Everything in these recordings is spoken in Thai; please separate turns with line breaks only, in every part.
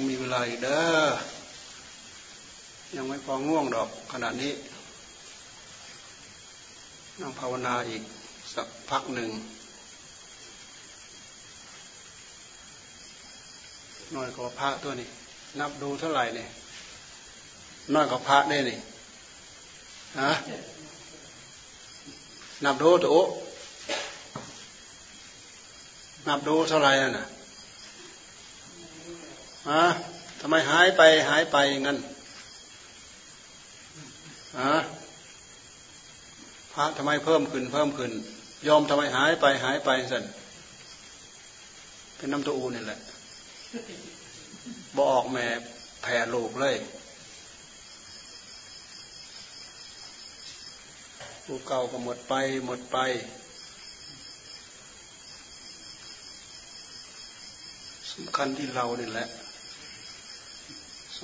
ยังมีเวลาอีกเด้อยังไม่พอง่วงดอกขณะนี้นั่งภาวนาอีกสักพักหนึ่งน้อยกว่าพระตัวนี้ นับดูเท่าไหร่เนี่ยน้อยกว่าพระได้นี่ฮะนับดูตัวนับดูเท่าไหร่น่ะ ฮะทำไมหายไปหายไปงั้นฮะพระทำไมเพิ่มขึ้นเพิ่มขึ้นยอมทำไมหายไปหายไปสันเป็นน้ำตัวอูนี่แหละบอกแม่แผ่ลูกเลยผู้เก่าก็หมดไปหมดไป สำคัญที่เรานี่แหละ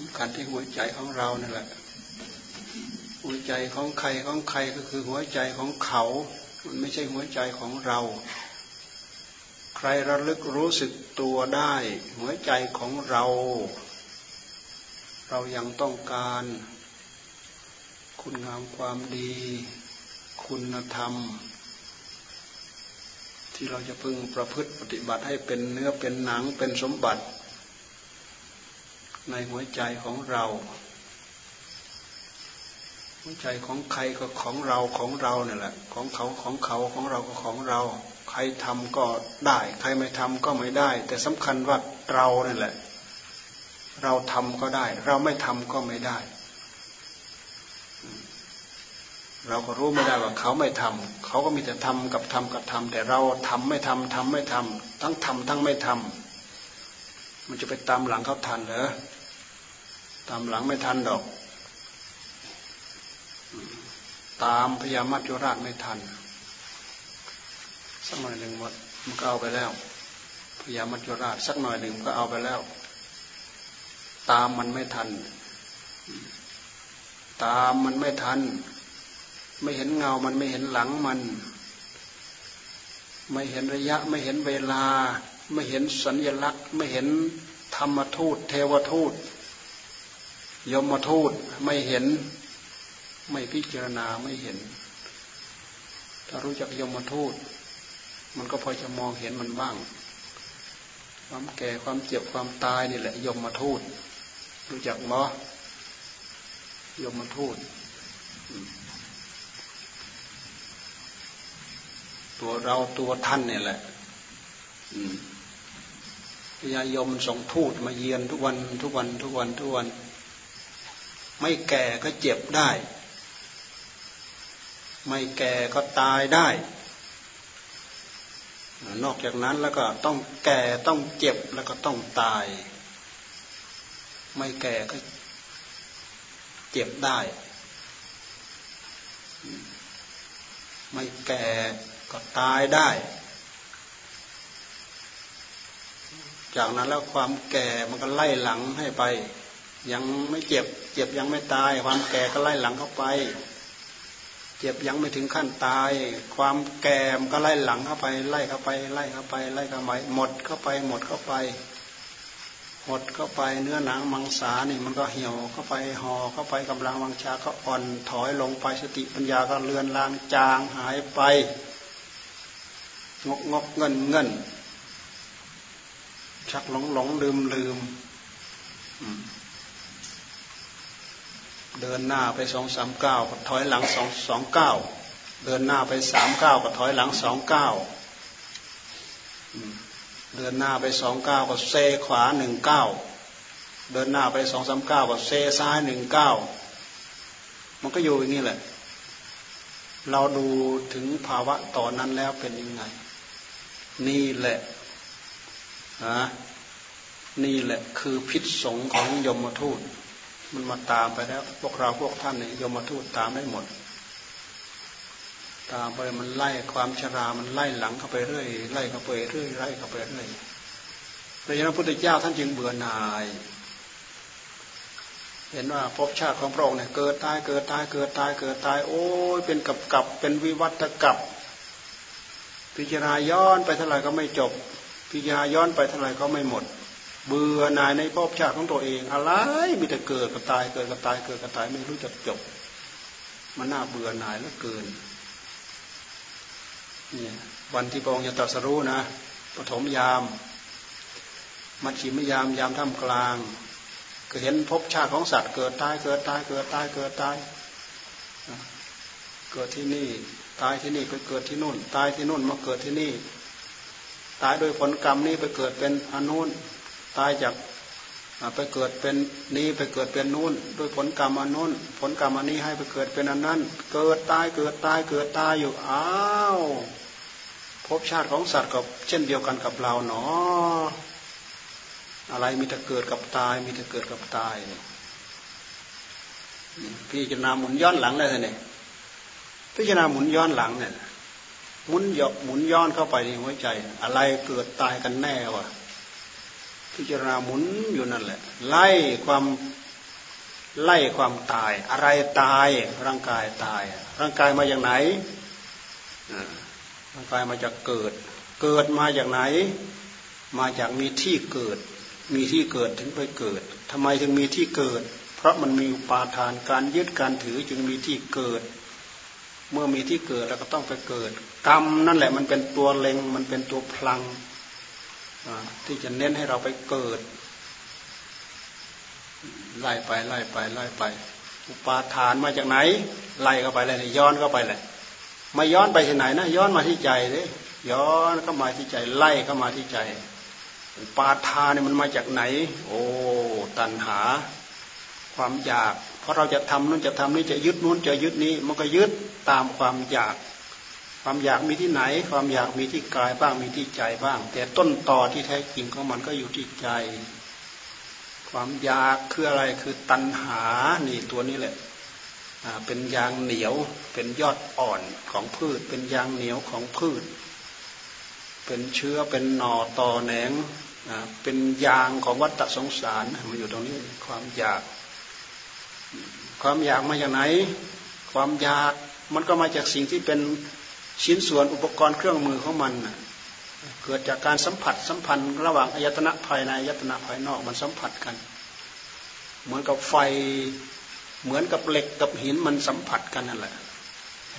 สำคัญที่หัวใจของเรานี่แหละ หัวใจของใครของใครก็คือหัวใจของเขา มันไม่ใช่หัวใจของเรา ใครระลึกรู้สึกตัวได้ หัวใจของเรา เรายังต้องการ คุณงามความดี คุณธรรม ที่เราจะพึงประพฤติปฏิบัติให้เป็นเนื้อเป็นหนังเป็นสมบัติ ในหัวใจของเรา หัวใจของใครก็ของเราของเราเนี่ยแหละ ของเขาของเขาของเราก็ของเรา ใครทำก็ได้ ใครไม่ทำก็ไม่ได้ แต่สำคัญว่าเราเนี่ยแหละ เราทำก็ได้ เราไม่ทำก็ไม่ได้ เราก็รู้ไม่ได้ว่าเขาไม่ทำเขาก็มีแต่ทำกับทำกับทำแต่เราทำไม่ทำทำไม่ทำทั้งทำทั้งไม่ทำมันจะไปตามหลังเขาทันเหรอ ตามหลังไม่ทันดอก ตามพญามัจจุราชไม่ทันสักหน่อยหนึ่งหมดมันก็เอาไปแล้วพญามัจจุราชสักหน่อยหนึ่งก็เอาไปแล้ว ตามมันไม่ทัน ตามมันไม่ทัน ไม่เห็นเงามันไม่เห็นหลังมัน ไม่เห็นระยะไม่เห็นเวลา ไม่เห็นสัญลักษณ์ ไม่เห็นธรรมทูต เทวทูต ยมมาทูตไม่เห็น ไม่พิจารณาไม่เห็น ถ้ารู้จักยมมาทูตมันก็พอจะมองเห็นมันบ้าง ความแก่ความเจ็บความตายนี่แหละ ยมมาทูตรู้จักมั้ยมมาทูตตัวเราตัวท่านเนี่ยแหละพญายมส่งทูตมาเยียนทุกวันทุกวันทุกวันทุกวัน ไม่แก่ก็เจ็บได้ ไม่แก่ก็ตายได้ นอกจากนั้นแล้วก็ต้องแก่ต้องเจ็บแล้วก็ต้องตาย ไม่แก่ก็เจ็บได้ ไม่แก่ก็ตายได้ จากนั้นแล้วความแก่มันก็ไล่หลังให้ไป ยังไม่เจ็บ เจ็บยังไม่ตาย ความแก่ก็ไล่หลังเข้าไป เจ็บยังไม่ถึงขั้นตาย ความแก่มก็ไล่หลังเข้าไป ไล่เข้าไป ไล่เข้าไป ไล่เข้าไป หมดเข้าไป หมดเข้าไป หมดเข้าไป เนื้อหนังมังสานี่มันก็เหี่ยวเข้าไปห่อเข้าไปกำลังวังชาก็อ่อนถอยลงไปสติปัญญาก็เลือนลางจางหายไป งกงกเงินเงินชักหลงหลงลืมลืมอืม เดินหน้าไปสองสามเก้าก็ถอยหลังสองสองเก้าเดินหน้าไปสามเก้าก็ถอยหลังสองเก้าเดินหน้าไปสองเก้าก็เซขวาหนึ่งเก้าเดินหน้าไปสองสามเก้าก็เซซ้ายหนึ่งเก้ามันก็อยู่อย่างนี้แหละ เราดูถึงภาวะต่อนนั้นแล้วเป็นยังไง นี่แหละนะนี่แหละคือพิษสงของยมทูต มันมาตามไปแล้ว พวกเราพวกท่านเนี่ยยมทูตตามได้หมด ตามไปมันไล่ความชรา มันไล่หลังเข้าไปเรื่อยไล่เข้าไปเรื่อยไล่เข้าไปเรื่อยเพราะยาพุทธเจ้าท่านจึงเบื่อหน่าย เห็นว่าภพชาติของพระองค์เนี่ยเกิดตายเกิดตายเกิดตายเกิดตาย โอ้ยเป็นกับกับเป็นวิวัตกับพิจารณาย้อนไปเท่าไหร่ก็ไม่จบพิจารณาย้อนไปเท่าไหร่ก็ไม่หมด เบื่อหน่ายในภพชาติของตัวเอง อะไรมีแต่เกิดกับตายเกิดกับตายเกิดกับตายไม่รู้จักจบ มันน่าเบื่อหน่ายเหลือเกินเนี่ยวันที่พระองค์จะตรัสรู้นะปฐมยาม มัชชิมยามยามท่ามกลาง ก็เห็นภพชาติของสัตว์เกิดตายเกิดตายเกิดตายเกิดตาย เกิดที่นี่ตายที่นี่ไปเกิดที่นู่น ตายที่นู่นมาเกิดที่นี่ ตายโดยผลกรรมนี้ไปเกิดเป็นอนุน ตายจากไปเกิดเป็นนี้ไปเกิดเป็นนู่นด้วยผลกรรมอันนู้นผลกรรมอันนี้ให้ไปเกิดเป็นอันนั้น เกิดตายเกิดตายเกิดตายอยู่อ้าวภพชาติของสัตว์กับเช่นเดียวกันกับเราเนาะอะไรมีแต่เกิดกับตาย มีแต่เกิดกับตายพี่จะนาหมุนย้อนหลังเลยเนี่ยพิจารณาหมุนย้อนหลังเนี่ยหมุนหยอกหมุนย้อนเข้าไปในหัวใจ อะไรเกิดตายกันแน่วะ พิจารณาหมุนอยู่นั่นแหละ ไล่ความไล่ความตาย อะไรตายร่างกายตาย ร่างกายมาอย่างไหนร่างกายมาจากเกิด เกิดมาจากไหน มาจากมีที่เกิด มีที่เกิดถึงไปเกิดทำไมถึงมีที่เกิด เพราะมันมีอุปาทานการยึดการถือจึงมีที่เกิด เมื่อมีที่เกิดแล้วก็ต้องไปเกิด กรรมนั่นแหละมันเป็นตัวเล็งมันเป็นตัวพลัง ที่จะเน้นให้เราไปเกิด ไล่ไปไล่ไปไล่ไป อุปาทานมาจากไหน ไล่เข้าไปเลยย้อนเข้าไปเลยไมาย้อนไปที่ไหนนะย้อนมาที่ใจเลยย้อนเข้ามาที่ใจไล่เข้ามาที่ใจ อุปาทานเนี่ยมันมาจากไหน โอ้ตัณหา ความอยาก เพราะเราจะทำนู้นจะทำนี้จะยึดนู้นจะยึดนี้ มันก็ยึดตามความอยาก ความอยากมีที่ไหน ความอยากมีที่กายบ้างมีที่ใจบ้าง แต่ต้นต่อที่แท้จริงของมันก็อยู่ที่ใจ ความอยากคืออะไรคือตัณหานี่ตัวนี้แหละเป็นยางเหนียว เป็นยอดอ่อนของพืช เป็นยางเหนียวของพืช เป็นเชื้อเป็นหน่อต่อแหนงเป็นยางของวัฏสงสารมันอยู่ตรงนี้ความอยาก ความอยากมาจากไหน ความอยากมันก็มาจากสิ่งที่เป็น ชิ้นส่วนอุปกรณ์เครื่องมือของมันเกิดจากการสัมผัสสัมพันธ์ระหว่างอายตนะภายในอายตนะภายนอกมันสัมผัสกัน เหมือนกับไฟเหมือนกับเหล็กกับหินมันสัมผัสกันนั่นแหละ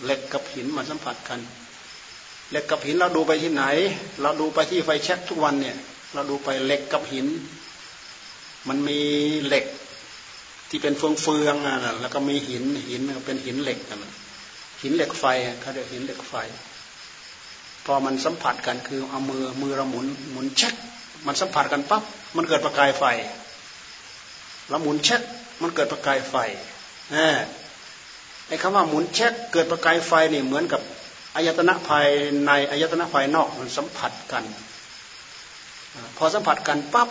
เหล็กกับหินมันสัมผัสกันเหล็กกับหินเราดูไปที่ไหน เราดูไปที่ไฟแช็กทุกวันเนี่ยเราดูไปเหล็กกับหิน มันมีเหล็กที่เป็นเฟืองเฟืองอะแล้วก็มีหินหินเป็นหินเหล็กกันะ หินเหล็กไฟเขาเรียกหินเหล็กไฟ พอมันสัมผัสกันคือเอามือมือเราหมุนหมุนเช็คมันสัมผัสกันปั๊บมันเกิดประกายไฟเราหมุนเช็คมันเกิดประกายไฟไอ้คำว่าหมุนเช็คเกิดประกายไฟนี่เหมือนกับอายตนะภายในอายตนะภายนอกมันสัมผัสกัน พอสัมผัสกันปั๊บ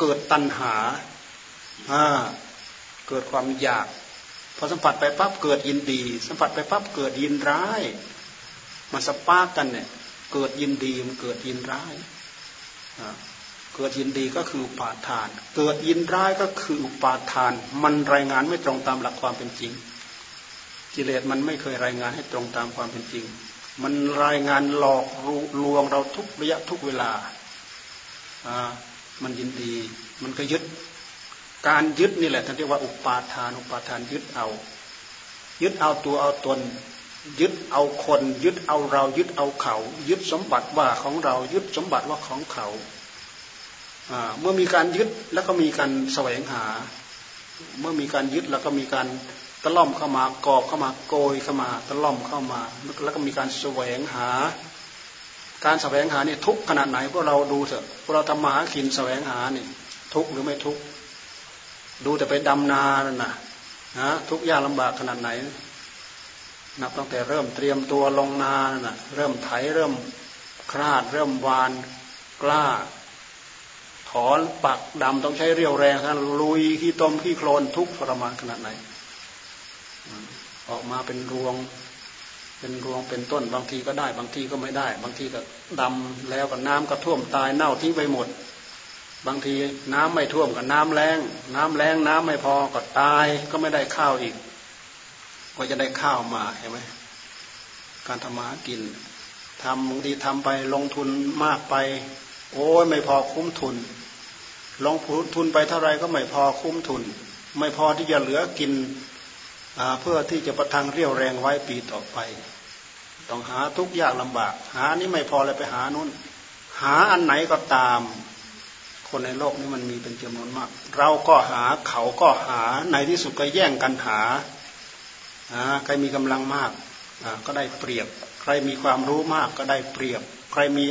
เกิดตัณหาเกิดความอยาก อสัมผัสไปปั๊บเกิดยินดี สัมผัสไปปั๊บเกิดยินร้ายมันสปากันเนี่ย เกิดยินดีมันเกิดยินร้ายเกิดยินดีก็คืออุปาทาน เกิดยินร้ายก็คืออุปาทาน มันรายงานไม่ตรงตามหลักความเป็นจริง กิเลสมันไม่เคยรายงานให้ตรงตามความเป็นจริง มันรายงานหลอกลวงเราทุกระยะทุกเวลา มันยินดี มันก็ยึด การยึดนี่แหละท่านเรียกว่าอุปาทานอุปาทานยึดเอา ยึดเอาตัวเอาตน ยึดเอาคน ยึดเอาเรา ยึดเอาเขา ยึดสมบัติว่าของเรา ยึดสมบัติว่าของเขาเมื่อมีการยึดแล้วก็มีการแสวงหา เมื่อมีการยึดแล้วก็มีการตะล่อมเข้ามากอบเข้ามาโกยเข้ามาตะล่อมเข้ามา แล้วก็มีการแสวงหา การแสวงหาเนี่ยทุกขนาดไหนพวกเราดูเถอะพวกเราทำมาหากินแสวงหาเนี่ยทุกหรือไม่ทุก ดูแต่ไปดำนานั่นนะนะทุกยากลำบากขนาดไหน นับตั้งแต่เริ่มเตรียมตัวลงนาน่ะเริ่มไถเริ่มคราด เริ่มวานกล้า ถอนปักดำต้องใช้เรี่ยวแรงทั้นลุยขี้ต้มขี้โคลนทุกทรมานขนาดไหน ออกมาเป็นรวง เป็นรวงเป็นต้นบางทีก็ได้ บางทีก็ไม่ได้ บางทีก็ดำแล้วก็น้ำก็ท่วมตายเน่าทิ้งไปหมด บางทีน้ำไม่ท่วมกับน้ำแรงน้ำแรงน้ำไม่พอก็ตายก็ไม่ได้ข้าวอีก ก็จะได้ข้าวมาเห็นไหมการทำมากินทำบางทีทำไปลงทุนมากไป โอ้ยไม่พอคุ้มทุน ลงทุนไปเท่าไรก็ไม่พอคุ้มทุน ไม่พอที่จะเหลือกินเพื่อที่จะประทังเรี่ยวแรงไว้ปีต่อไป ต้องหาทุกยากลำบาก หานี้ไม่พอเลยไปหานู้น หาอันไหนก็ตาม คนในโลกนี้มันมีเป็นจำนวนมาก เราก็หาเขาก็หาในที่สุดก็แย่งกันหาใครมีกำลังมากก็ได้เปรียบ ใครมีความรู้มากก็ได้เปรียบ ใครมี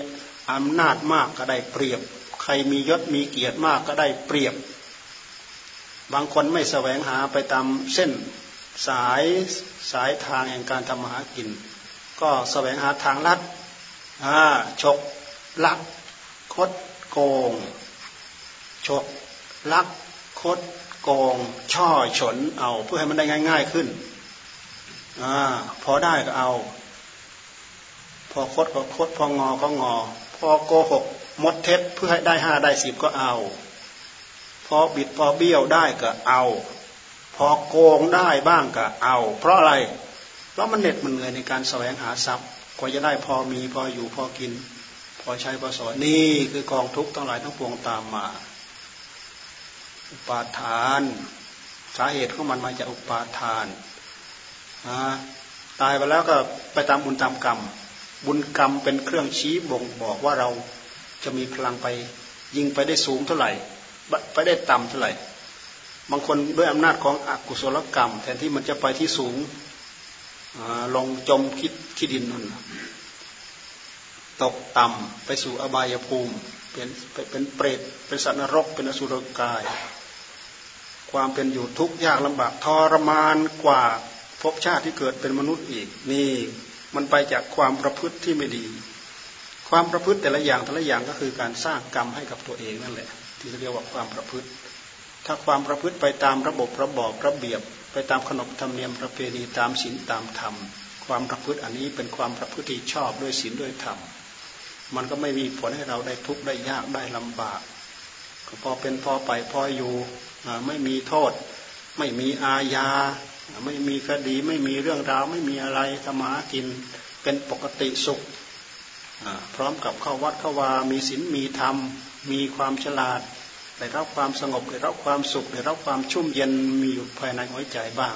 อำนาจมากก็ได้เปรียบ ใครมียศมีเกียรติมากก็ได้เปรียบ บางคนไม่แสวงหาไปตามเส้นสายสายทางแห่งการทำมาหากิน ก็แสวงหาทางลัดฉกลักคดโกง ฉกลักคดโกง ช่อฉนเอาเพื่อให้มันได้ง่าย ๆขึ้นอพอได้ก็เอา พอคดก็คดพองอก็งอ พอโกหกมดเท็จเพื่อให้ได้ห้าได้สิบก็เอา พอบิดพอเบี้ยวได้ก็เอา พอโกงได้บ้างก็เอา เพราะอะไร เพราะมันเหน็ดมันเหนื่อยในการแสวงหาทรัพย์กว่าจะได้พอมีพออยู่พอกิน พอใช้พอสอนนี่คือกองทุกข์ทั้งหลายทั้งปวงตามมา อุปาทาน สาเหตุของมันมาจากอุปาทานตายไปแล้วก็ไปตามบุญตามกรรม บุญกรรมเป็นเครื่องชี้บ่งบอกว่าเราจะมีพลังไปยิงไปได้สูงเท่าไหร่ ไปได้ต่ำเท่าไหร่ บางคนด้วยอำนาจของอกุศลกรรม แทนที่มันจะไปที่สูงลงจมคิดขี้ดินนั่นตกต่ำไปสู่อบายภูมิเป็นเป็นเปรตเป็นสัตว์นรกเป็นอสุรกาย ความเป็นอยู่ทุกข์ยากลำบากทรมานกว่าภพชาติที่เกิดเป็นมนุษย์อีกนี่มันไปจากความประพฤติที่ไม่ดี ความประพฤติแต่ละอย่างแต่ละอย่างก็คือการสร้างกรรมให้กับตัวเองนั่นแหละ ที่เรียกว่าความประพฤติ ถ้าความประพฤติไปตามระบบระบอบระเบียบ ไปตามขนบธรรมเนียมประเพณีตามศีลตามธรรม ความประพฤติอันนี้เป็นความประพฤติที่ชอบด้วยศีลด้วยธรรมมันก็ไม่มีผลให้เราได้ทุกข์ได้ยากได้ลำบากพอเป็นพอไปพออยู่ ไม่มีโทษ ไม่มีอาญา ไม่มีคดีไม่มีเรื่องราว ไม่มีอะไรธรรมากินเป็นปกติสุข พร้อมกับเข้าวัดเข้าวา มีศีลมีธรรม มีความฉลาดได้รับความสงบได้รับความสุขได้รับความชุ่มเย็นมีอยู่ภายในหัวใจบ้าง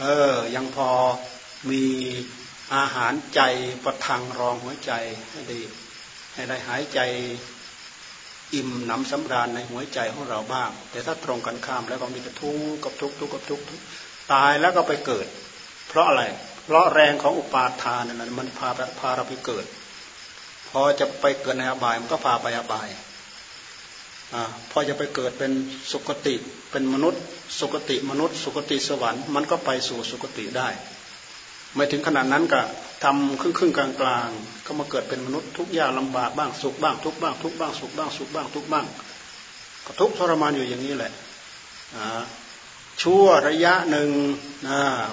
เออ ยังพอมีอาหารใจประทังรองหัวใจให้ได้ให้ได้หายใจ อิ่มหนำสำราญในหัวใจของเราบ้าง แต่ถ้าตรงกันข้ามแล้วก็มีแต่ทุกข์กับทุกข์ทุกข์กับทุกข์ตายแล้วก็ไปเกิด เพราะอะไร เพราะแรงของอุปาทานนั้นมันพาพาเราไปเกิด พอจะไปเกิดในอบายมันก็พาไปอบายอพอจะไปเกิดเป็นสุคติเป็นมนุษย์ สุคติมนุษย์ สุคติสวรรค์มันก็ไปสู่สุคติได้ ไม่ถึงขนาดนั้นก็ ทำครึ่งครึ่งกลางกลางก็มาเกิดเป็นมนุษย์ทุกอย่างลำบากบ้างสุขบ้างทุกบ้างทุกบ้างสุขบ้างสุขบ้างทุกบ้างก็ทุกทรมานอยู่อย่างนี้แหละชั่วระยะหนึ่ง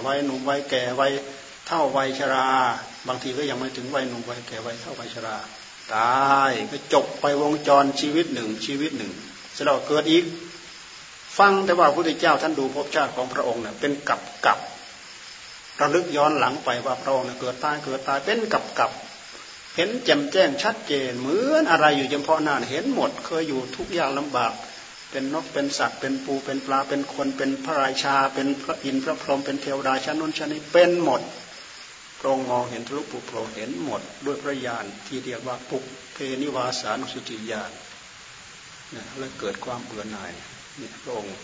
วัยหนุ่มวัยแก่วัยเท่าวัยชรา บางทีก็ยังไม่ถึงวัยหนุ่มวัยแก่วัยเท่าวัยชราตายก็จบไปวงจรชีวิตหนึ่งชีวิตหนึ่งเสร็จแล้วเกิดอีก ฟังแต่ว่าพระพุทธเจ้าท่านดูภพชาติของพระองค์เนี่ยเป็นกับกับ ระลึกย้อนหลังไปว่าพระองค์เกิดตายเกิดตายเป็นกับกับเห็นแจ่มแจ้งชัดเจนเหมือนอะไรอยู่เฉพาะหน้าเห็นหมด เคยอยู่ทุกอย่างลำบาก เป็นนกเป็นสัตว์เป็นปูเป็นปลาเป็นคนเป็นพระราชา เป็นพระอินทร์พระพรหมเป็นเทวดาชั้นนู้นชั้นนี้เป็นหมดพระองค์มองเห็นทะลุปุโปรเห็นหมดด้วยพระญาณที่เรียกว่าปุกเพนิวาสานุสติญาณเนี่ยแล้วเกิดความเบื่อหน่ายเนี่ยพระองค์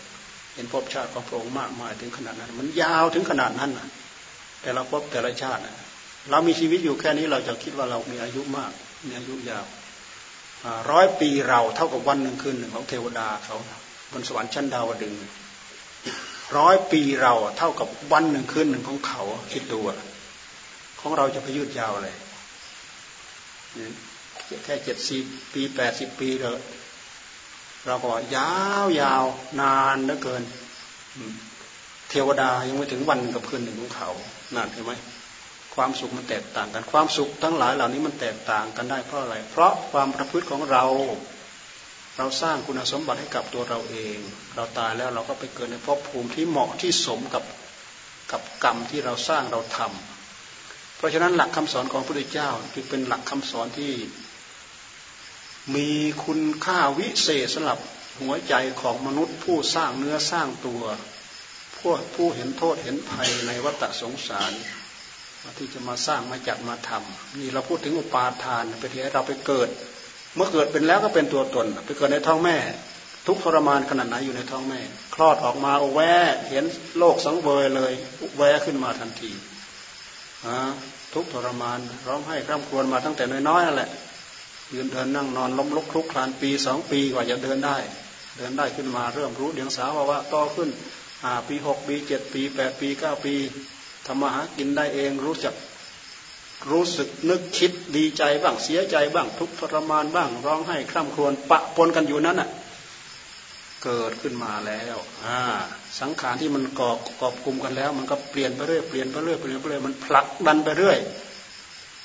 เห็นภพชาติของพระองค์มากมายถึงขนาดนั้น มันยาวถึงขนาดนั้นนะ แต่ละภพแต่ละชาติเรามีชีวิตอยู่แค่นี้เราจะคิดว่าเรามีอายุมาก มีอายุยาวร้อยปีเราเท่ากับวันหนึ่งคืนหนึ่งของเทวดาเขาบนสวรรค์ชั้นดาวดึงร้อยปีเราเท่ากับวันหนึ่งคืนหนึ่งของเขาคิดดูของเราจะพยืดยาวเลยแค่เจ็ดสิบปีแปดสิบปีเราเราก็ยาวยาวนานเหลือเกิน เทวดายังไม่ถึงวันกับคืนหนึ่งของเขานานใช่ไหมความสุขมันแตกต่างกัน ความสุขทั้งหลายเหล่านี้มันแตกต่างกันได้เพราะอะไร เพราะความประพฤติของเรา เราสร้างคุณสมบัติให้กับตัวเราเอง เราตายแล้วเราก็ไปเกิดในภพภูมิที่เหมาะที่สมกับกับกรรมที่เราสร้างเราทำเพราะฉะนั้นหลักคำสอนของพระพุทธเจ้าจึงเป็นหลักคำสอนที่ มีคุณค่าวิเศษสำหรับหัวใจของมนุษย์ผู้สร้างเนื้อสร้างตัว ผู้ผู้เห็นโทษเห็นภัยในวัฏสงสารที่จะมาสร้างมาจัดมาทำนี่เราพูดถึงอุปาทานเป็นเหตุเราไปเกิด เมื่อเกิดเป็นแล้วก็เป็นตัวตน ไปเกิดในท้องแม่ ทุกทรมานขนาดไหนอยู่ในท้องแม่ คลอดออกมาโอแวเห็นโลกสังเวยเลยแวขึ้นมาทันทีทุกทรมานร้องไห้ร่ำครวญมาตั้งแต่น้อยๆนั่นแหละยืนเดินนั่งนอนล้มลุกคลุกคลานปีสองปีกว่าจะเดินได้ เดินได้ขึ้นมาเริ่มรู้เดียงสาวว่าโตขึ้น ปีหกปีเจ็ดปีแปดปีเก้าปีทำมาหากินได้เองรู้จักรู้สึกนึกคิดดีใจบ้างเสียใจบ้างทุกทรมานบ้างร้องไห้คร่ำครวญปะปนกันอยู่นั้นอะเกิดขึ้นมาแล้วอ่าสังขารที่มันกอบกอบคุมกันแล้ว มันก็เปลี่ยนไปเรื่อยเปลี่ยนไปเรื่อยเปลี่ยนไปเรื่อยมันผลักดันไปเรื่อย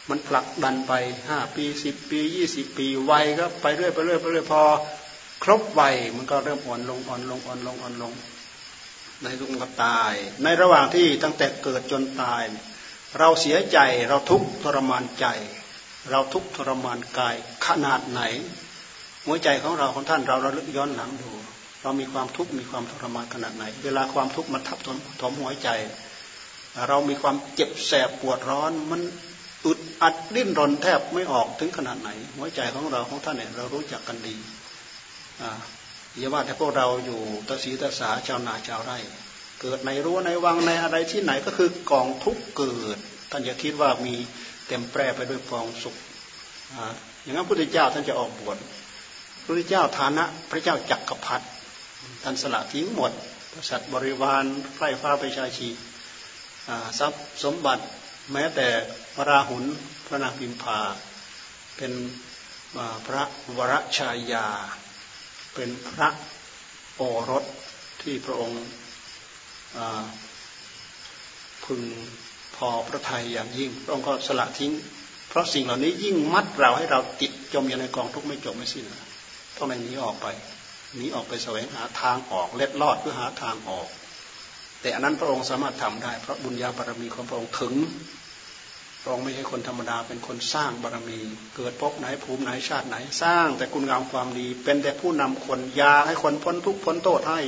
มันผลักดันไปห้าปีสิบปียี่สิบปีวัยก็ไปเรื่อยไปเรื่อยไปเรื่อยพอ ครบวัยมันก็เริ่มอ่อนลงอ่อนลงอ่อนลงอ่อนลง ในทุกข์ก็ตาย ในระหว่างที่ตั้งแต่เกิดจนตาย เราเสียใจเราทุกข์ทรมานใจ เราทุกข์ทรมานกายขนาดไหน หัวใจของเราของท่านเราเราลึกย้อนหลังดู เรามีความทุกข์มีความทรมานขนาดไหน เวลาความทุกข์มาทับถมหัวใจ เรามีความเจ็บแสบปวดร้อนมันอึดอัดดิ้นรนแทบไม่ออกถึงขนาดไหน หัวใจของเราของท่านเนี่ยเรารู้จักกันดี อย่าว่าแต่พวกเราอยู่ตะสีตะสาชาวนาชาวไร่ เกิดในรั้วในวังในอะไรที่ไหนก็คือกองทุกเกิดท่านอย่าคิดว่ามีเต็มแปรไปด้วยฟองสุขอย่างนั้นพระพุทธเจ้าท่านจะออกบวชพระพุทธเจ้าฐานะ พระเจ้าจักรพรรดิท่านสละทิ้งหมดสัตว์บริวารไพร่ฟ้าไปชาชีทรัพย์สมบัติแม้แต่พระราหุลพระนางพิมพาเป็นพระวรชายา เป็นพระโอรสที่พระองค์พึงพอพระทัยอย่างยิ่ง พระองค์ก็สละทิ้ง เพราะสิ่งเหล่านี้ยิ่งมัดเราให้เราติดจมอยู่ในกองทุกข์ไม่จบไม่สิ้นต้องในนี้ออกไปหนีออกไปแสวงหาทางออกเล็ดลอดเพื่อหาทางออก แต่อันนั้นพระองค์สามารถทำได้ เพราะบุญญาบารมีของพระองค์ถึง รองไม่ใช่คนธรรมดาเป็นคนสร้างบารมี เกิดพบไหนภูมิไหนชาติไหนสร้าง แต่คุณงามความดี เป็นแต่ผู้นำคนยาให้คนพ้นทุกข์พ้นโทษให้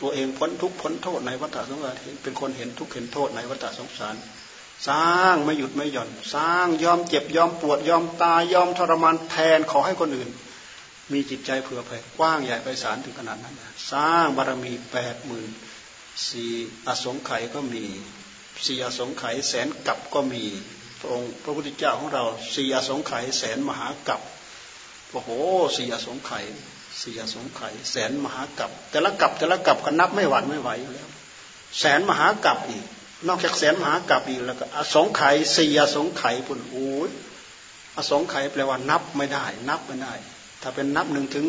ตัวเองพ้นทุกข์พ้นโทษในวัฏสงสารเป็นคนเห็นทุกข์เห็นโทษในวัฏสงสาร สร้างไม่หยุดไม่หย่อน สร้างยอมเจ็บยอมปวดยอมตายยอมทรมานแทนขอให้คนอื่น มีจิตใจเผื่อแผ่กว้างใหญ่ไพศาลถึงขนาดนั้นสร้างบารมีแปดหมื่นสี่อสงไขยก็มี สี่อสงไขยแสนกับก็มีพระองค์พระพุทธเจ้าของเราสี่อสงไขยแสนมหากับโอ้โหสี่อสงไขยสี่อสงไขยแสนมหากับ แต่ละกับแต่ละกับก็นับไม่หวั่นไม่ไหวอยู่แล้ว แสนมหากับอีก นอกจากแสนมหากับอีกแล้วก็อสงไขยสี่อสงไขยปุ่นโอ้ยอสงไขยแปลว่านับไม่ได้ นับไม่ได้ ถ้าเป็นนับหนึ่งถึง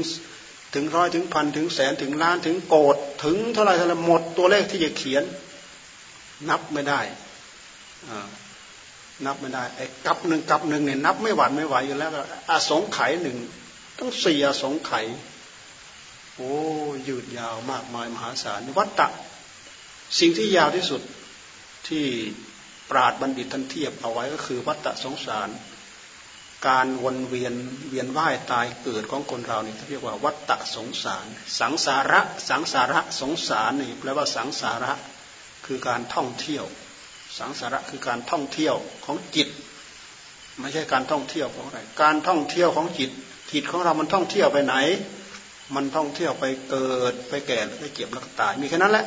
ถึงร้อยถึงพันถึงแสนถึงล้านถึงโกดถึงเท่าไรเท่าไรหมดตัวเลขที่จะเขียน นับไม่ได้นับไม่ได้ไอ้กับหนึ่งกับหนึ่งเนี่ยนับไม่หวั่นไม่ไหวอยู่แล้วอาสงไขหนึ่งต้องสี่อาสงไขโอ้ยืดยาวมากมายมหาศาลวัตตะ สิ่งที่ยาวที่สุดที่ปราดบัณฑิตท่านเทียบเอาไว้ก็คือวัตตะสงสาร การวนเวียนเวียนว่ายตายเกิดของคนเราเนี่ยเรียกว่าวัฏฏะสงสาร สังสาระสังสาระสงสารนี่แปลว่าสังสาระ คือการท่องเที่ยว สังสาระคือการท่องเที่ยวของจิต ไม่ใช่การท่องเที่ยวของอะไรการท่องเที่ยวของจิต จิตของเรามันท่องเที่ยวไปไหน มันท่องเที่ยวไปเกิดไปแก่แล้วไปเจ็บแล้วก็ตาย มีแค่นั้นแหละ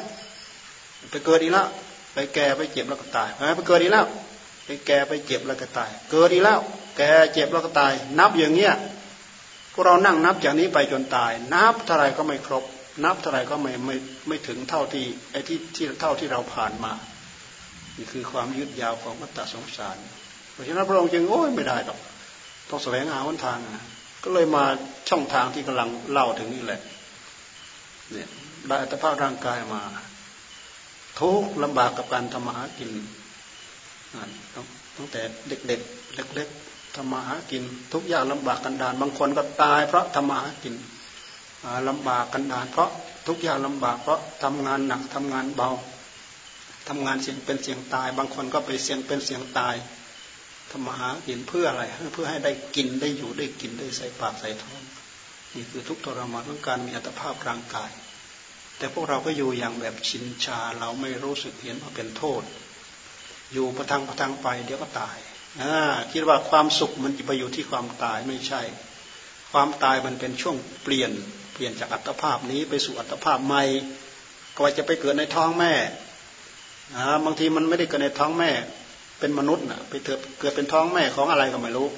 ไปเกิดอีกแล้วไปแก่ไปเจ็บแล้วก็ตายไปเกิดอีกแล้วไปแก่ไปเจ็บแล้วก็ตาย เกิดอีกแล้ว แก่เจ็บแล้วก็ตาย นับอย่างเงี้ยพวกเรานั่งนับจากนี้ไปจนตาย นับเท่าไรก็ไม่ครบ นับเท่าไรก็ไม่ไม่ไม่ถึงเท่าที่ไอ้ที่ที่เท่าที่เราผ่านมานี่คือความยืดยาวของมัตตสงสาร เพราะฉะนั้นพระองค์จึงโอ้ยไม่ได้หรอกต้องแสวงหาหนทางก็เลยมาช่องทางที่กำลังเล่าถึงนี่แหละเนี่ยได้อัตภาพร่างกายมา ทุกลำบากกับการทำมาหากินตั้งแต่เด็กๆเล็กๆทำมาหากิน ทุกอย่างลำบากกันดานบางคนก็ตายเพราะทำมาหากิน ลำบากกันดานเพราะทุกอย่างลำบากเพราะทำงานหนักทำงานเบาทำงานเสี่ยงเป็นเสี่ยงตาย บางคนก็ไปเสี่ยงเป็นเสี่ยงตายทำมาหากินเพื่ออะไรเพื่อให้ได้กินได้อยู่ได้กินได้ใส่ปากใส่ท้องนี่คือทุกทรมานของการมีอัตภาพร่างกาย แต่พวกเราก็อยู่อย่างแบบชินชาเราไม่รู้สึกเห็นว่าเป็นโทษ อยู่ประทังประทังไปเดี๋ยวก็ตายคิดว่าความสุขมันจะไปอยู่ที่ความตายไม่ใช่ ความตายมันเป็นช่วงเปลี่ยน ลี่ยนจากอัตภาพนี้ไปสู่อัตภาพใหม่ก็จะไปเกิดในท้องแม่บางทีมันไม่ได้เกิดในท้องแม่ เป็นมนุษย์นะไปเกิดเป็นท้องแม่ของอะไรก็ไม่รู้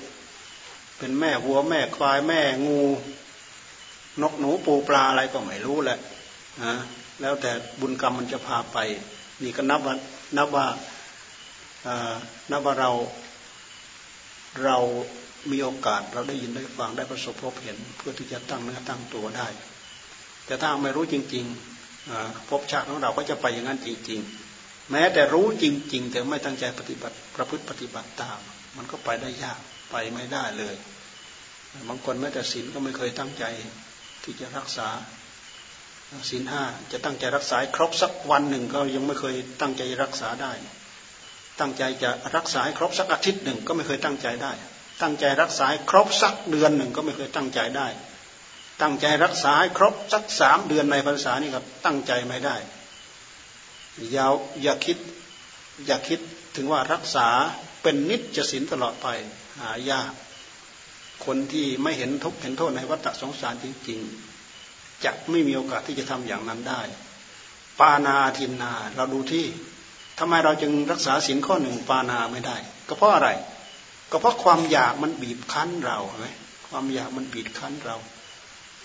เป็นแม่วัวแม่ควายแม่งู นกหนูปูปลาอะไรก็ไม่รู้แหละนะแล้วแต่บุญกรรมมันจะพาไป นี่ก็นับว่านับว่านับว่าเราเรา มีโอกาสเราได้ยินได้ฟังได้ประสบพบเห็นเพื่อที่จะตั้งเนื้อตั้งตัวได้ แต่ถ้าไม่รู้จริงๆพบชาติของเราก็จะไปอย่างนั้นจริง ๆ แม้แต่รู้จริง ๆ แต่ไม่ตั้งใจปฏิบัติประพฤติปฏิบัติตาม มันก็ไปได้ยากไปไม่ได้เลยบางคนแม้แต่ศีลก็ไม่เคยตั้งใจที่จะรักษาศีลห้าจะตั้งใจรักษาครบสักวันหนึ่งก็ยังไม่เคยตั้งใจรักษาได้ ตั้งใจจะรักษาครบสักอาทิตย์หนึ่งก็ไม่เคยตั้งใจได้ ตั้งใจรักษาให้ครบสักเดือนหนึ่งก็ไม่เคยตั้งใจได้ ตั้งใจรักษาให้ครบสักสามเดือนในพรรษานี่ครับตั้งใจไม่ได้ยาวอย่าคิดอย่าคิดถึงว่ารักษาเป็นนิจศีลตลอดไปหายากคนที่ไม่เห็นทุกข์เห็นโทษในวัฏสงสารจริงๆ จะไม่มีโอกาสที่จะทำอย่างนั้นได้ ปานาทินนาเราดูที่ทำไมเราจึงรักษาศีลข้อหนึ่งปานาไม่ได้ ก็เพราะอะไร ก็เพราะความอยากมันบีบคั้นเราไหมความอยากมันบีบคั้นเรา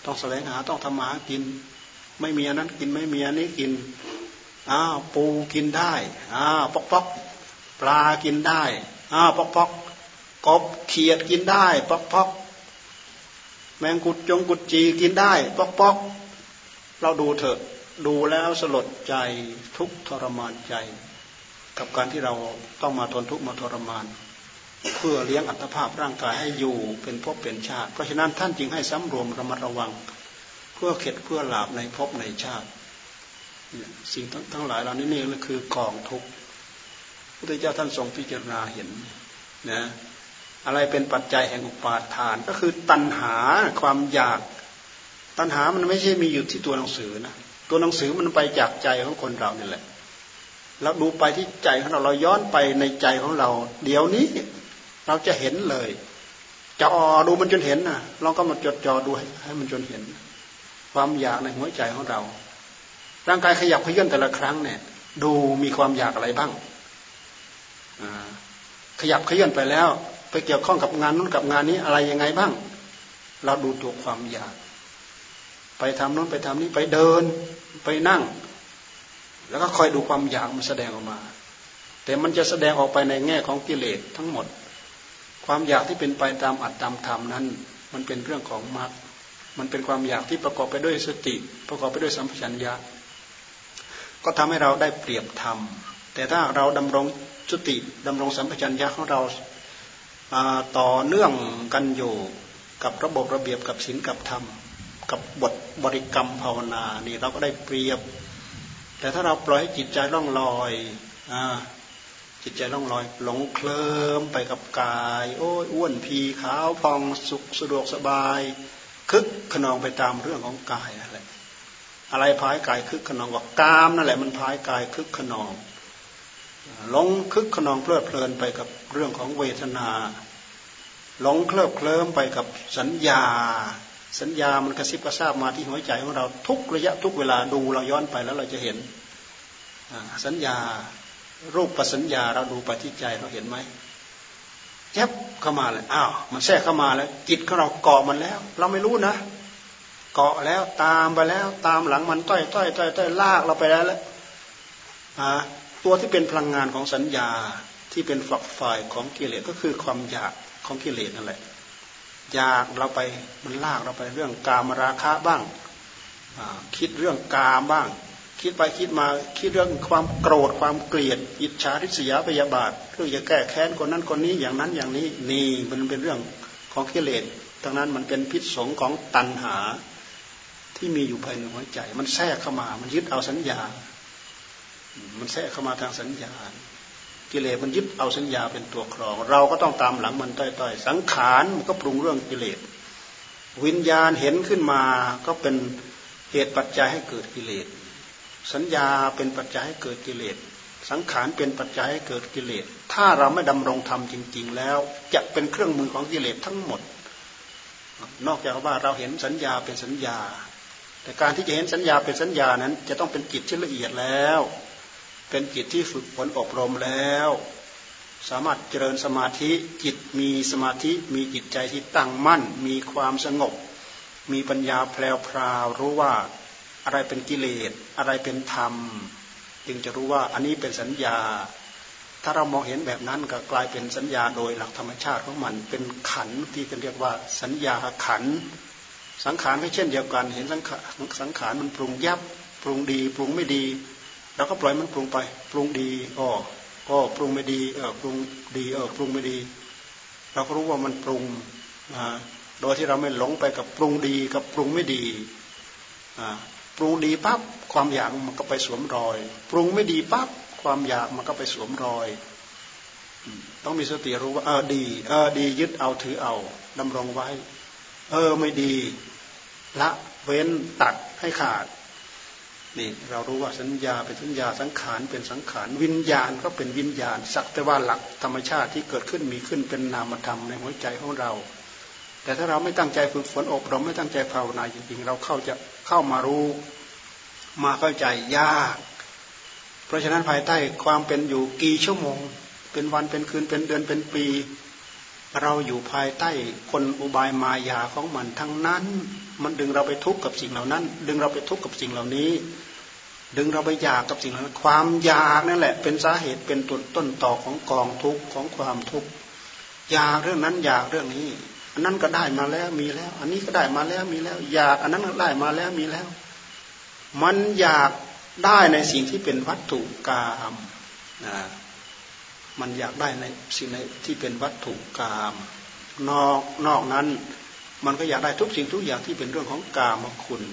ต้องแสวงหาต้องทำหากิน ไม่มีอันนั้นกินไม่มีอันนี้กินอ้าวปูกินได้อ้าวปอกปอกปลากินได้อ้าวปอกปอกกบเขียดกินได้ปอกปอกแมงกุดจงกุดจีกินได้ปอกปอกเราดูเถอะดูแล้วสลดใจทุกทรมานใจ กับการที่เราต้องมาทนทุกข์มาทรมาน เพื่อเลี้ยงอัตภาพร่างกายให้อยู่เป็นภพเป็นชาติ เพราะฉะนั้นท่านจึงให้สำรวมระมัดระวัง เพื่อเข็ดเพื่อหลาบในภพในชาติ สิ่งทั้งหลายเหล่านี้นี่คือกองทุกข์พระเจ้าท่านทรงพิจารณาเห็นนะอะไรเป็นปัจจัยแห่งอุปาทาน ก็คือตัณหาความอยาก ตัณหามันไม่ใช่มีอยู่ที่ตัวหนังสือนะตัวหนังสือมันไปจากใจของคนเรานี่แหละเราดูไปที่ใจของเราเราย้อนไปในใจของเรา เดี๋ยวนี้ เราจะเห็นเลยจอดูมันจนเห็นนะลองก็มาจดจอดูให้มันจนเห็น ความอยากในหัวใจของเรา ร่างกายขยับขยื่นแต่ละครั้งเนี่ย ดูมีความอยากอะไรบ้างขยับขยื่นไปแล้ว ไปเกี่ยวข้องกับงานนู้นกับงานนี้อะไรยังไงบ้าง เราดูตัวความอยาก ไปทำนู้นไปทำนี้ไปเดินไปนั่ง แล้วก็คอยดูความอยากมันแสดงออกมา แต่มันจะแสดงออกไปในแง่ของกิเลสทั้งหมด ความอยากที่เป็นไปตามอัตตามธรรมนั้น มันเป็นเรื่องของมรรคมันเป็นความอยากที่ประกอบไปด้วยสติ ประกอบไปด้วยสัมผัสัญญาก็ทำให้เราได้เปรียบธรรม แต่ถ้าเราดำรงสติดำรงสัมผัสัญญาของเราต่อเนื่องกันอยู่กับระบบระเบียบกับศีลกับธรรม กับบทบริกรรมภาวนานี่เราก็ได้เปรียบ แต่ถ้าเราปล่อยให้จิตใจล่องลอยอ จิตใจล่องลอยหลงเคลิ้มไปกับกาย โอ้ยอ้วนพีขาวพองสุขสะดวกสบาย คึกขนองไปตามเรื่องของกายอะไรอะไรพายกายคึกขนองว่ากามนั่นแหละมันพายกายคึกขนองหลงคึกขนองเพลิดเพลินไปกับเรื่องของเวทนาหลงเคลิบเคลิ้มไปกับสัญญา สัญญามันกระซิบกระซาบมาที่หัวใจของเราทุกระยะทุกเวลาดูเราย้อนไปแล้วเราจะเห็นสัญญา รูปประสัญญาเราดูไปที่ใจเราเห็นไหมแยบเข้ามาเลยอ้าวมันแทรกเข้ามาแล้วจิตของเราเกาะมันแล้ว เราไม่รู้นะ เกาะแล้วตามไปแล้ว ตามหลังมันต้อยต้อยต้อยต้อยลากเราไปแล้วแล้วตัวที่เป็นพลังงานของสัญญาที่เป็นฝักฝ่ายของกิเลสก็คือความอยากของกิเลสนั่นแหละอยากเราไปมันลากเราไปเรื่องกามราคะบ้างคิดเรื่องกามบ้าง คิดไปคิดมาคิดเรื่องความโกรธความเกลียดอิจฉาริษยาพยาบาทเพื่อจะแก้แค้นคนนั้นคนนี้อย่างนั้นอย่างนี้นี่มันเป็นเรื่องของกิเลสดังนั้นมันเป็นพิษสงของตัณหาที่มีอยู่ภายในหัวใจ มันแทรกเข้ามา มันยึดเอาสัญญา มันแทรกเข้ามาทางสัญญา กิเลสมันยึดเอาสัญญาเป็นตัวครอง เราก็ต้องตามหลังมันต้อยๆ สังขารมันก็ปรุงเรื่องกิเลส วิญญาณเห็นขึ้นมาก็เป็นเหตุปัจจัยให้เกิดกิเลส สัญญาเป็นปัจจัยให้เกิดกิเลส สังขารเป็นปัจจัยให้เกิดกิเลส ถ้าเราไม่ดำรงธรรมจริง ๆ แล้ว จะเป็นเครื่องมือของกิเลสทั้งหมด นอกจากว่าเราเห็นสัญญาเป็นสัญญา แต่การที่จะเห็นสัญญาเป็นสัญญานั้น จะต้องเป็นจิตที่ละเอียดแล้ว เป็นจิตที่ฝึกฝนอบรมแล้ว สามารถเจริญสมาธิจิตมีสมาธิมีจิตใจที่ตั้งมั่น มีความสงบ มีปัญญาแพลวพราวรู้ว่า อะไรเป็นกิเลส อะไรเป็นธรรม จึงจะรู้ว่าอันนี้เป็นสัญญา ถ้าเรามองเห็นแบบนั้นก็กลายเป็นสัญญาโดยหลักธรรมชาติของมัน เป็นขันที่เรียกว่าสัญญาขัน สังขารก็เช่นเดียวกัน เห็นสังขารสังขารมันปรุงยับ ปรุงดี ปรุงไม่ดี เราก็ปล่อยมันปรุงไป ปรุงดีอ๋อก็ปรุงไม่ดี เออ ปรุงดี เออ ปรุงไม่ดี เราก็รู้ว่ามันปรุงนะโดยที่เราไม่หลงไปกับปรุงดีกับปรุงไม่ดี ปรุงดีปั๊บความอยากมันก็ไปสวมรอย ปรุงไม่ดีปั๊บความอยากมันก็ไปสวมรอย ต้องมีสติรู้ว่าเออดีเออดียึดเอาถือเอาดำรงไว้ เออไม่ดี ละเว้นตัดให้ขาดนี่เรารู้ว่าสัญญาเป็นสัญญาสังขารเป็นสังขารวิญญาณก็เป็นวิญญาณ สักแต่ว่าหลักธรรมชาติที่เกิดขึ้นมีขึ้นเป็นนามธรรมในหัวใจของเรา แต่ถ้าเราไม่ตั้งใจฝึกฝนอบรมไม่ตั้งใจภาวนาจริงๆ เราเข้าจะ เข้ามารู้ มาเข้าใจยาก เพราะฉะนั้นภายใต้ความเป็นอยู่กี่ชั่วโมง เป็นวันเป็นคืนเป็นเดือนเป็นปี เราอยู่ภายใต้คนอุบายมายาของมันทั้งนั้น มันดึงเราไปทุกข์กับสิ่งเหล่านั้น ดึงเราไปทุกข์กับสิ่งเหล่านี้ ดึงเราไปอยากกับสิ่งเหล่านั้น ความอยากนั่นแหละ เป็นสาเหตุเป็นต้นต้นต่อของกองทุกข์ของความทุกข์อยากเรื่องนั้นอยากเรื่องนี้ อันนั้นก็ได้มาแล้วมีแล้ว อันนี้ก็ได้มาแล้วมีแล้ว อยาก อันนั้นก็ได้มาแล้วมีแล้ว มันอยากได้ในสิ่งที่เป็นวัตถุกรรมนะมันอยากได้ในสิ่งในที่เป็นวัตถุกรรมนอกนอกนั้น มันก็อยากได้ทุกสิ่งทุกอย่างที่เป็นเรื่องของกามคุณ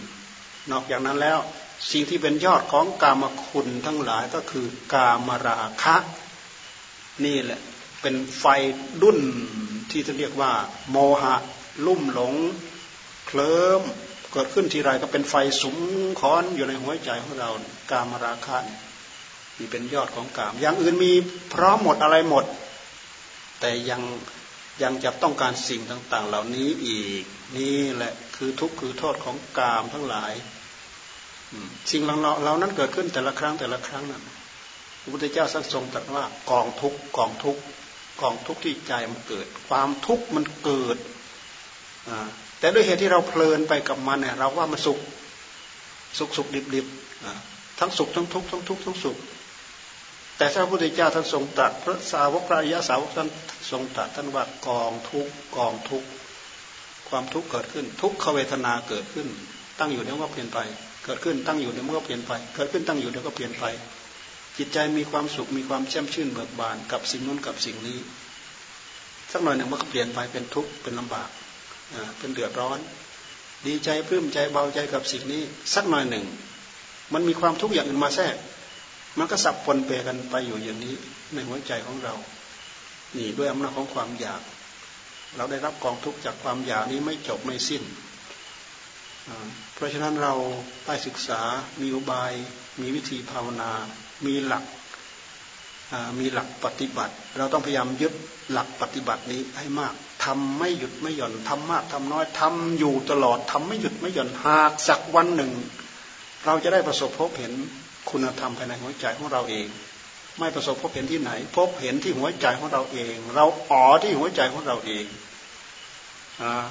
นอกจากนั้นแล้วสิ่งที่เป็นยอดของกามคุณทั้งหลายก็คือกามราคะ นี่แหละเป็นไฟดุ้น ที่จะเรียกว่า โมหะ ลุ่มหลง เคลิ้มเกิดขึ้นทีไรก็เป็นไฟสุมค้อนอยู่ในหัวใจของเรากามราคะนี่เป็นยอดของกาม อย่างอื่นมีพร้อมหมดอะไรหมด แต่ยังยังจะต้องการสิ่งต่าง ๆ เหล่านี้อีก นี่แหละคือทุกข์คือโทษของกามทั้งหลายสิ่งเราเรานั้นเกิดขึ้นแต่ละครั้งแต่ละครั้งนั้นพระพุทธเจ้าทรงตรัสว่ากองทุกกองทุก กองทุกข์ที่ใจมันเกิด ความทุกข์มันเกิด แต่ด้วยเหตุที่เราเพลินไปกับมันเนี่ยเราว่ามันสุข สุขสุขดิบดิบทั้งสุขทั้งทุกข์ทั้งทุกข์ทั้งสุข แต่พระพุทธเจ้าท่านทรงตรัสพระสาวกพระยาสาวกท่านทรงตรัสท่านว่ากองทุกข์กองทุกข์ความทุกข์เกิดขึ้น ทุกขเวทนาเกิดขึ้น ตั้งอยู่เดี๋ยวก็เปลี่ยนไป เกิดขึ้นตั้งอยู่เดี๋ยวก็เปลี่ยนไป เกิดขึ้นตั้งอยู่เดี๋ยวก็เปลี่ยนไป จิตใจมีความสุขมีความแช่มชื่นเบิกบานกับสิ่งนู้นกับสิ่งนี้ สักหน่อยหนึ่งมันก็เปลี่ยนไปเป็นทุกข์เป็นลำบากเป็นเดือดร้อน ดีใจปลื้มใจเบาใจกับสิ่งนี้ สักหน่อยหนึ่ง มันมีความทุกข์อย่างอื่นมาแทรก มันก็สับปนเปกันไปอยู่อย่างนี้ในหัวใจของเรานี่ด้วยอำนาจของความอยาก เราได้รับกองทุกข์จากความอยากนี้ไม่จบไม่สิ้น เพราะฉะนั้นเราได้ศึกษามีอุบายมีวิธีภาวนา มีหลักมีหลักปฏิบัติ เราต้องพยายามยึดหลักปฏิบัตินี้ให้มากทำไม่หยุดไม่หย่อนทำมากทำน้อยทำอยู่ตลอดทำไม่หยุดไม่หย่อนหากสักวันหนึ่ง เราจะได้ประสบพบเห็นคุณธรรมภายในหัวใจของเราเอง ไม่ประสบพบเห็นที่ไหน พบเห็นที่หัวใจของเราเอง เราอ๋อที่หัวใจของเราเอง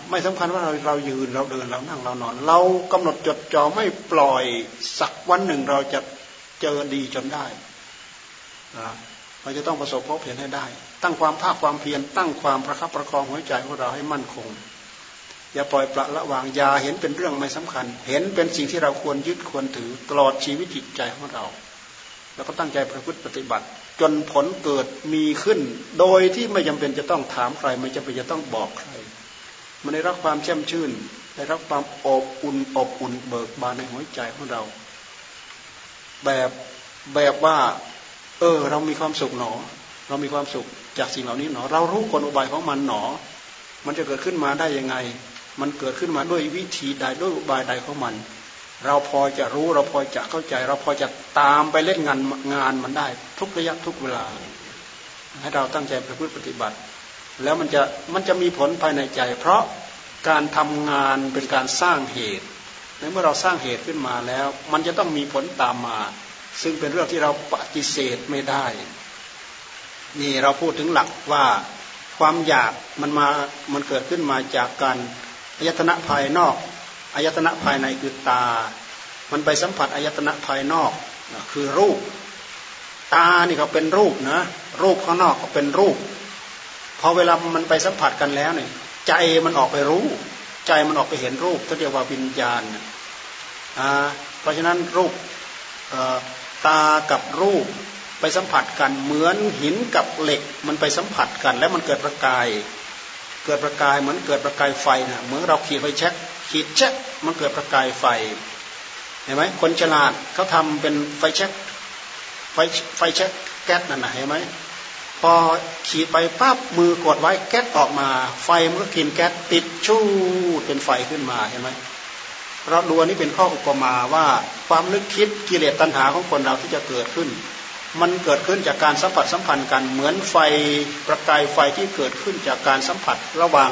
ไม่สำคัญว่าเราเรายืนเราเดินเรานั่งเรานอน เรากำหนดจดจ่อไม่ปล่อยสักวันหนึ่งเราจะ เจอดีจนได้เราจะต้องประสบพบเห็นให้ได้ ตั้งความภาคความเพียรตั้งความประคับประคองหัวใจของเราให้มั่นคง อย่าปล่อยปละละวางยาเห็นเป็นเรื่องไม่สำคัญ เห็นเป็นสิ่งที่เราควรยึดควรถือตลอดชีวิตจิตใจของเรา แล้วก็ตั้งใจประพฤติปฏิบัติ จนผลเกิดมีขึ้น โดยที่ไม่จำเป็นจะต้องถามใคร ไม่จำเป็นจะต้องบอกใคร มันได้รับความแช่มชื่นได้รับความอบอุ่นอบอุ่นเบิกบานในหัวใจของเรา แบบแบบว่า เออ เรามีความสุขหนอ เรามีความสุขจากสิ่งเหล่านี้หนอ เรารู้กลอุบายของมันหนอ มันจะเกิดขึ้นมาได้ยังไง มันเกิดขึ้นมาด้วยวิธีใดด้วยอุบายใดของมัน เราพอจะรู้เราพอจะเข้าใจ เราพอจะตามไปเล่นงานงานมันได้ ทุกระยะทุกเวลา ให้เราตั้งใจประพฤติปฏิบัติ แล้วมันจะมันจะมีผลภายในใจ เพราะการทำงานเป็นการสร้างเหตุ ในเมื่อเราสร้างเหตุขึ้นมาแล้ว มันจะต้องมีผลตามมา ซึ่งเป็นเรื่องที่เราปฏิเสธไม่ได้ นี่เราพูดถึงหลักว่าความอยากมันมา มันเกิดขึ้นมาจากการอายตนะภายนอกอายตนะภายในคือตา มันไปสัมผัสอายตนะภายนอกคือรูป ตานี่ก็เป็นรูปนะ รูปข้างนอกก็เป็นรูป พอเวลามันไปสัมผัสกันแล้วเนี่ย ใจมันออกไปรู้ ใจมันออกไปเห็นรูปที่เรียกว่าวิญญาณ เพราะฉะนั้นรูปตากับรูปไปสัมผัสกันเหมือนหินกับเหล็กมันไปสัมผัสกัน แล้วมันเกิดประกาย เกิดประกายเหมือนเกิดประกายไฟนะเหมือนเราขีดไฟแช็กขีดแช็กมันเกิดประกายไฟเห็นไหมคนฉลาดเขาทำเป็นไฟแช็กไฟไฟแช็กแก๊สนั่นนะเห็นไหมพอขีดไปปั๊บมือกดไว้แก๊สออกมา ไฟมันก็กินแก๊สติดชู่เป็นไฟขึ้นมาเห็นไหม เราดูอันนี้เป็นข้ออุปมาว่าความนึกคิดกิเลสตัณหาของคนเราที่จะเกิดขึ้น มันเกิดขึ้นจากการสัมผัสสัมพันธ์กันเหมือนไฟประกายไฟที่เกิดขึ้นจากการสัมผัสระหว่าง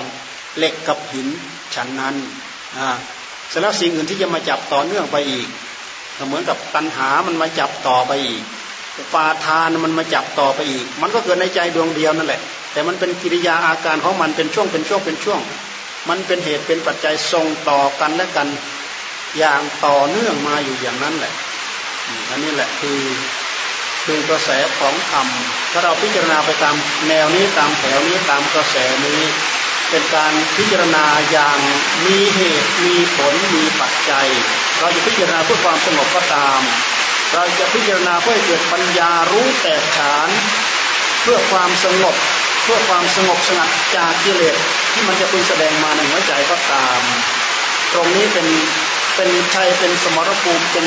เหล็กกับหินฉันนั้นอ่าเสร็จแล้วสิ่งอื่นที่จะมาจับต่อเนื่องไปอีกเหมือนกับตัณหามันมาจับต่อไปอีกปาทานมันมาจับต่อไปอีก มันก็เกิดในใจดวงเดียวนั่นแหละ แต่มันเป็นกิริยาอาการของมันเป็นช่วงเป็นช่วงเป็นช่วง มันเป็นเหตุเป็นปัจจัยส่งต่อกันและกัน อย่างต่อเนื่องมาอยู่อย่างนั้นแหละอันนี้แหละคือคือกระแสของธรรมถ้าเราพิจารณาไปตามแนวนี้ตามแถวนี้ตามกระแสนี้ เป็นการพิจารณาอย่างมีเหตุมีผลมีปัจจัย เราจะพิจารณาเพื่อความสงบก็ตาม เราจะพิจารณาเพื่อเกิดปัญญารู้แตกฉาน เพื่อความสงบเพื่อความสงบสงัดจากกิเลสที่มันจะพึงแสดงมาในหัวใจก็ตาม ตรงนี้เป็น เป็นชัยเป็นสมรภูมิเป็น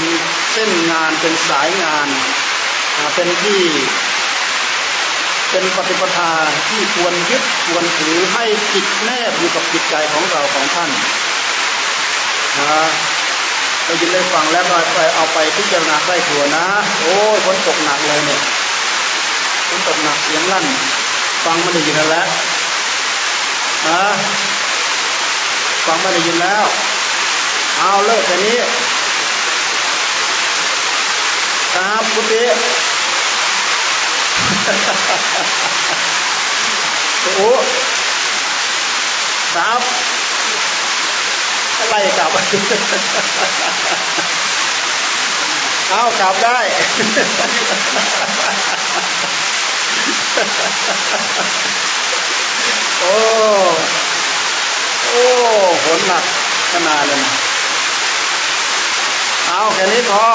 เส้นงานเป็นสายงานเป็นที่เป็นปฏิปทาที่ควรยึดควรถือให้จิตแนบอยู่กับจิตใจของเราของท่านนะเรายินได้ฟังแล้วไปเอาไปพิจารณาได้ถัวนะ โอ้ยฝนตกหนักเลยเนี่ยฝนตกหนักเสียงลั่น ฟังไม่ได้ยินแล้วนะฟังไม่ได้ยินแล้ว เอาเลิกแค่นี้ครับพุทธิโอ้ครับอะไรกลับเอากลับได้โอ้ โอ้ฝนหนักขนาดเลยนะ เอาแค่นี้พอ